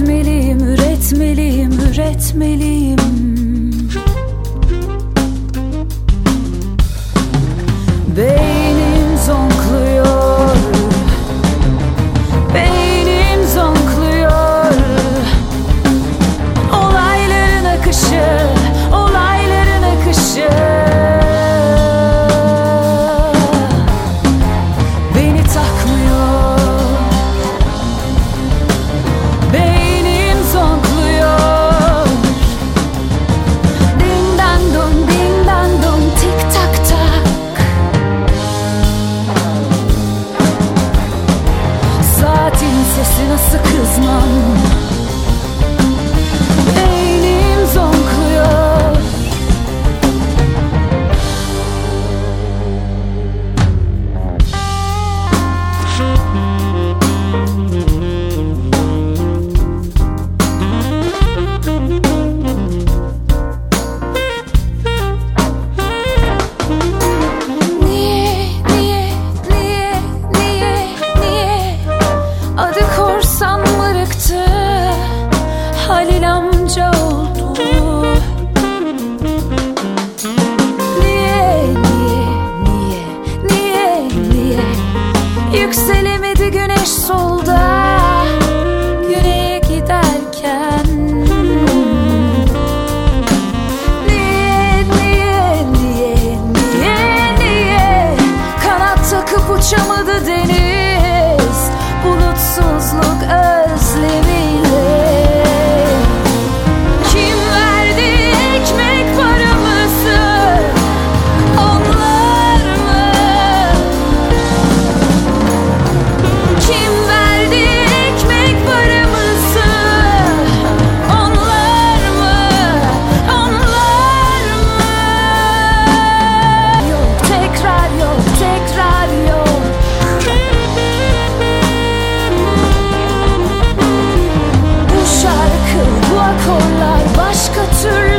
Üretmeliyim, üretmeliyim, üretmeliyim kollar başka türlü